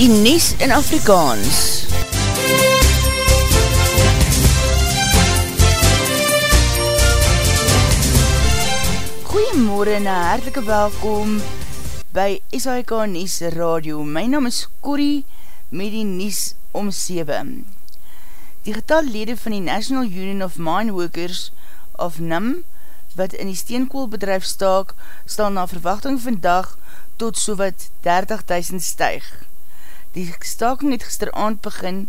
die Nies in Afrikaans. Goeiemorgen en hartelike welkom by SAIK Nies Radio. My naam is Corrie met die Nies om 7. Die getal lede van die National Union of Mine Workers of NUM wat in die steenkoolbedrijf staak, stal na verwachting vandag tot so wat 30.000 stuig. Die staking het gisteravond begin,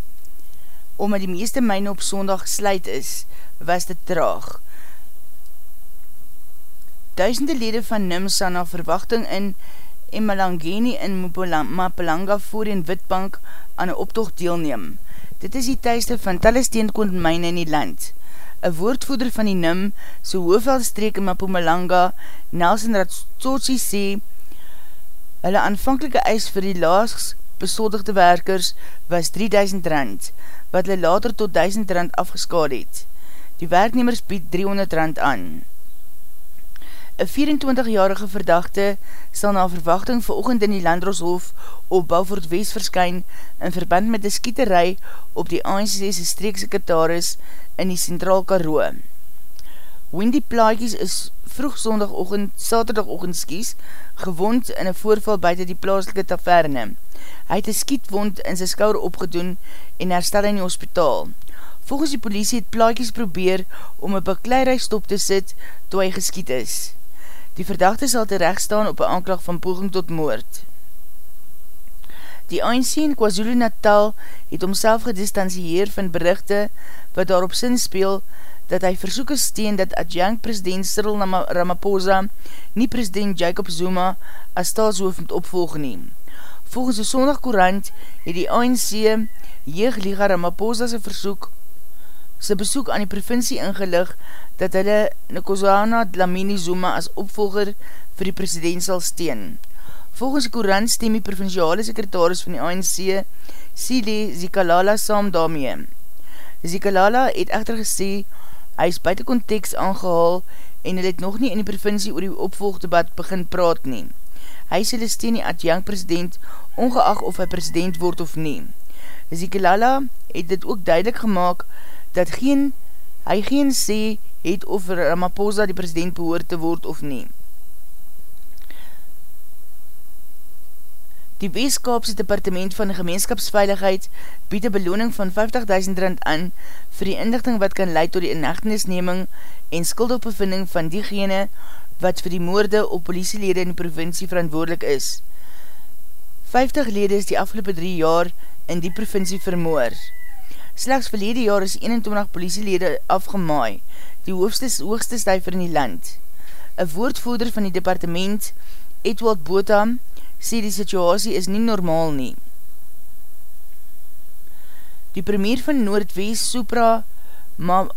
omdat die meeste myne op sondag gesluit is, was dit traag. Duisende lede van NIMSA na verwachting in Emalangeni in Mapalanga voor in Witbank aan een optocht deelneem. Dit is die thuisde van talle steenkondmijne in die land. Een woordvoeder van die NIM, so hoofdveldstreek in Mapumalanga, Nelson Ratsotsi sê, hulle aanvankelike eis vir die laas besoldigde werkers was 3000 rand, wat hulle later tot 1000 rand afgeskaad het. Die werknemers bied 300 rand aan. Een 24-jarige verdachte sal na verwachting veroogend in die Landroshof op Bouwvoort West verskyn in verband met die skieterij op die ANCC's streeksekretaris in die Centraal Karoo. Wendy Plaatjes is vroeg sondagochtend, saterdagochtend skies, gewond in een voorval buiten die plaaslike taverne. Hy het een skietwond in sy skouwer opgedoen en herstel in die hospitaal. Volgens die politie het Plaatjes probeer om een bekleirij stop te sit toe hy geskiet is. Die verdachte sal terecht staan op een aanklag van poging tot moord. Die ANC in KwaZulu-Natal het omself gedistansieer van berichte wat daarop sin speel dat hy versoek steen dat adjunct president Cyril Ramaphosa nie president Jacob Zuma as staalshoof moet opvolg neem. Volgens die Sondag Courant het die ANC Jeegliga Ramaphosa sy versoek sy besoek aan die provincie ingelig dat hulle Nikozana Dlamini Zuma as opvolger vir die president sal steen. Volgens die Courant stem die provinciale sekretaris van die ANC Sile Zikalala saam daarmee. Zikalala het echter gesê Hy is buiten context aangehaal en hy het nog nie in die provincie oor die opvolgdebat begin praat nie. Hy sê die steen die adjunct president ongeacht of hy president word of nie. Zikelala het dit ook duidelik gemaakt dat geen, hy geen sê het of Ramaphosa die president behoor te word of nie. Die Weeskaapse Departement van Gemeenskapsveiligheid bied een beloning van 50.000 rand aan vir die inlichting wat kan leid door die inhechtenisneming en skuldopbevinding van diegene wat vir die moorde op politielede in die provincie verantwoordelik is. 50 lede is die afgelopen 3 jaar in die provincie vermoor. Slechts verlede jaar is 21 politielede afgemaai, die hoogste, hoogste stuiver in die land. Een woordvoerder van die departement, Edwald Botham, sê die situasie is nie normaal nie. Die premier van Noordwest, Supra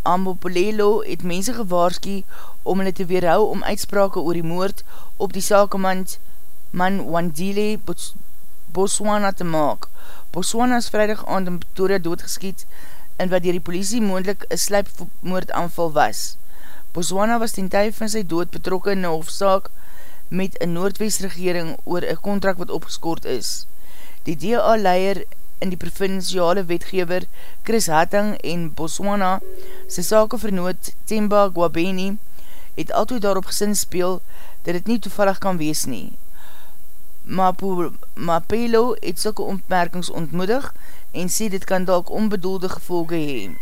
Amopolelo, het mense gewaarski om hulle te weerhou om uitsprake oor die moord op die sakemand man Wandile Botswana te maak. Botswana is vrijdag aand in Pretoria doodgeskiet en wat dier die politie moendlik een slijpmoordaanval was. Botswana was ten tyd van sy dood betrokken in die hofzaak met een Noordwest regering oor een contract wat opgeskoord is. Die DA-leier in die provinciale wetgever Chris Hatting en Botswana sy sake vernoot Temba Gwabeni het altyd daarop gesin speel dat het nie toevallig kan wees nie. Mapu, Mapelo het sulke ontmerkings ontmoedig en sê dit kan dalk onbedoelde gevolge hee.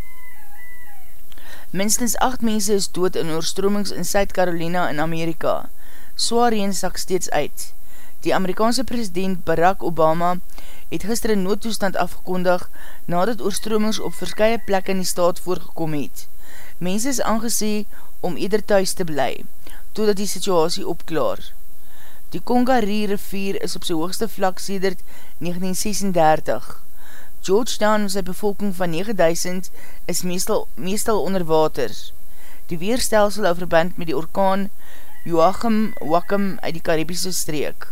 Minstens 8 mense is dood in oorstromings in Zuid-Carolina in Amerika zwaar reen sak steeds uit. Die Amerikaanse president Barack Obama het gister een noodtoestand afgekondig nadat oorstromings op verskye plek in die staat voorgekom het. Mense is aangesê om eder thuis te bly, totdat die situasie opklaar. Die Congaree rivier is op sy hoogste vlak sedert 1936. Georgetown, sy bevolking van 9000, is meestal, meestal onder water. Die weerstelsel hou verband met die orkaan Joachim Wakam uit die Karibiese streek.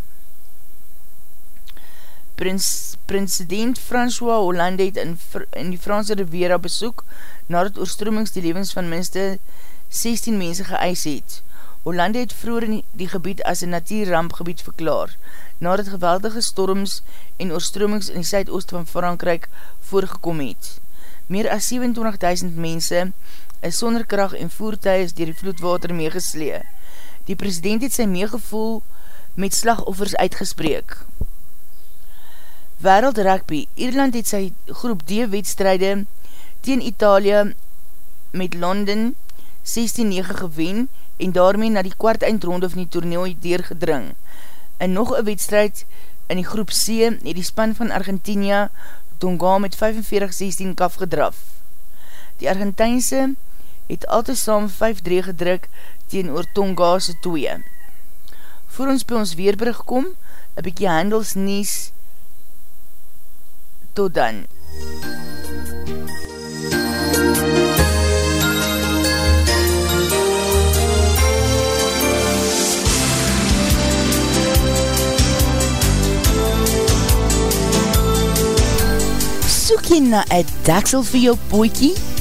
Prins, President François Hollande het in, in die Franse Riviera besoek nadat oorstromings die levens van minste 16 mense geëis het. Hollande het vroeger in die gebied as een natuurrampgebied verklaar, nadat geweldige storms en oorstromings in die Zuidoost van Frankrijk voorgekom het. Meer as 27.000 mense is sonder kracht en voertuig dier die vloedwater meegeslee. Die president het sy meegevoel met slagoffers uitgespreek. Wereld Rugby, Ierland het sy groep D wedstrijde teen Italië met Londen 16-9 gewen en daarmee na die kwart eindronde van die tourneel deurgedring. In nog een wedstrijd in die groep C het die span van Argentinia Tonga met 45-16 kaf gedraf. Die Argentijnse het altyd saam 5-3 gedruk teen oor Tonga se 2. Voor ons by ons weerbrug kom, een bykie handels nies. Tot dan. Soek jy na een daksel vir jou poekie?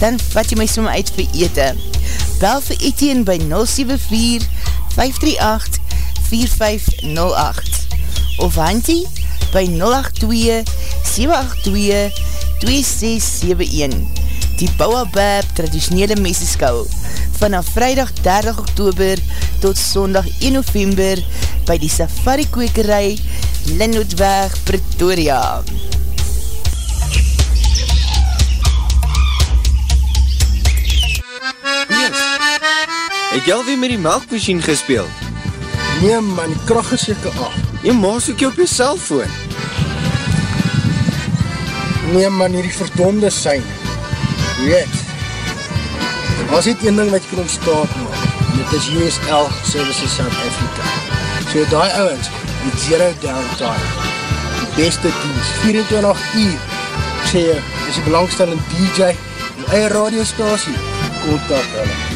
dan vat jy my som uit vir ete. Bel vir Etienne by 074-538-4508 of Hantie by 082-782-2671 Die Bouwabab traditionele meseskou vanaf vrijdag 30 oktober tot sondag 1 november by die safari kwekerij Linnootweg Pretoria. Het jy alweer met die melkmachine gespeeld? Nee man, die kracht is jyke af. Jy maas ook jy op jy cellfoon. Nee man, hier die verdonde sein. Weet, was dit een ding wat jy kan ontstaan maak. Dit is USL Services South Africa. So die ouwens, met zero downtime. Die beste dienst, 24 uur. Ek sê jy, is die belangstellende DJ, die eie radiostasie, kontak hulle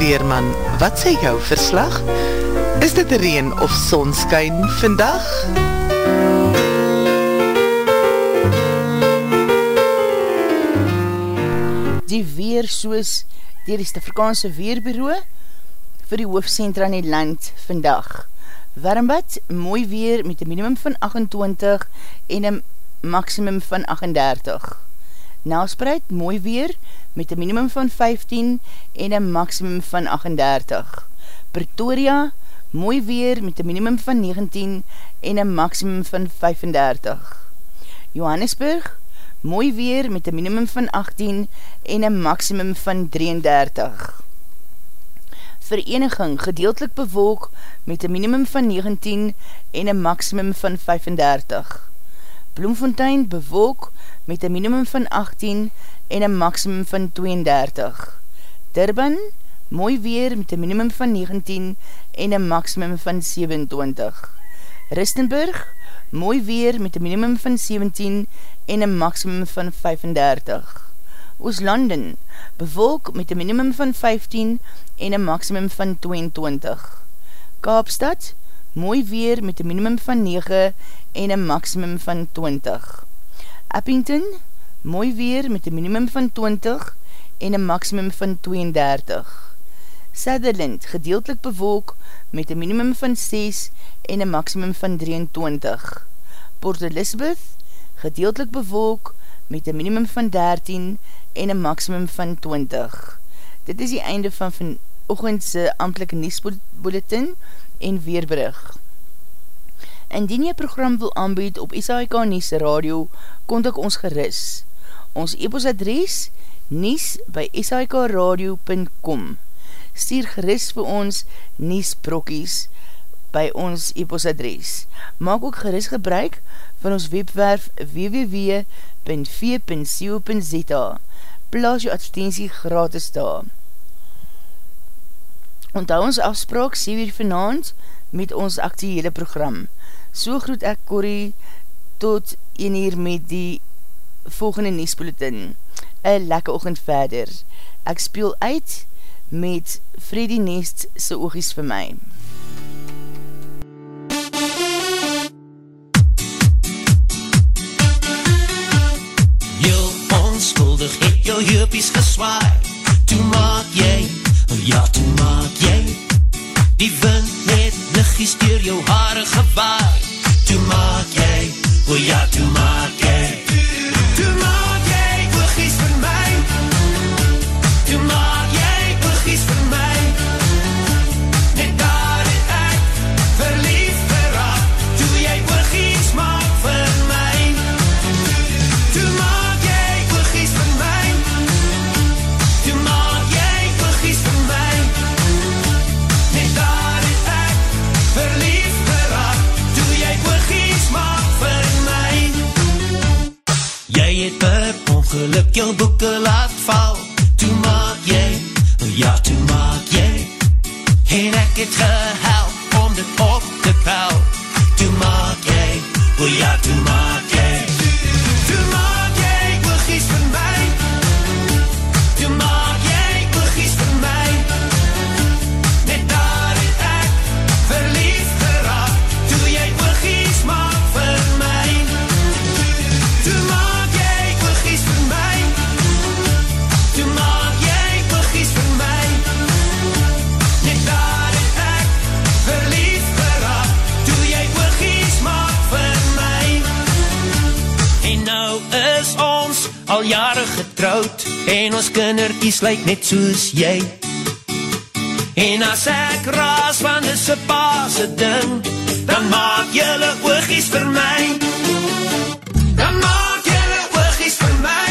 Weerman, wat sê jou verslag? Is dit reen of sonskyn vandag? Die weer soos dier die Stafrikaanse Weerbureau vir die hoofdcentra in die land vandag. Warmbad, mooi weer met een minimum van 28 en een maximum van 38. Nelspreid, mooi weer met een minimum van 15 en een maximum van 38. Pretoria, mooi weer met een minimum van 19 en een maximum van 35. Johannesburg, mooi weer met een minimum van 18 en een maximum van 33. Vereniging, gedeeltelik bewolk met een minimum van 19 en een maximum van 35. Bloemfontein, bewolk met een minimum van 18 en een maximum van 32. Durban, mooi weer met een minimum van 19 en een maximum van 27. Ristenburg, mooi weer met een minimum van 17 en een maximum van 35. Ooslanden, bewolk met een minimum van 15 en een maximum van 22. Kaapstad, mooi weer met een minimum van 9 en een maximum van 20. Eppington, mooi weer met een minimum van 20 en een maximum van 32. Sutherland, gedeeltelik bewolk met een minimum van 6 en een maximum van 23. Port Elizabeth, gedeeltelik bewolk met een minimum van 13 en een maximum van 20. Dit is die einde van vanochtendse amtelike nieuwsbulletin en weerbrug. Indien jy program wil aanbied op SAIK Nies Radio, kontak ons geris. Ons e-post adres nies by sikradio.com Stuur geris vir ons Nies Brokkies by ons e-post adres. Maak ook geris gebruik van ons webwerf www.v.co.za Plaas jou advertentie gratis daar. Onthou ons afspraak 7 uur vanavond met ons actiehele program. So groet ek Corrie tot 1 uur met die volgende Niesbulletin. Een lekker ochend verder. Ek speel uit met Freddy Nest se oogies vir my. Jou onskuldig het jou heupies geswaai Toe maak jy, ja toe Kuyatu al jare getrouwd En ons kinderkies lyk net soos jy. En as ek raas van dis een paase ding Dan maak jylle oogies vir my. Dan maak jylle oogies vir my.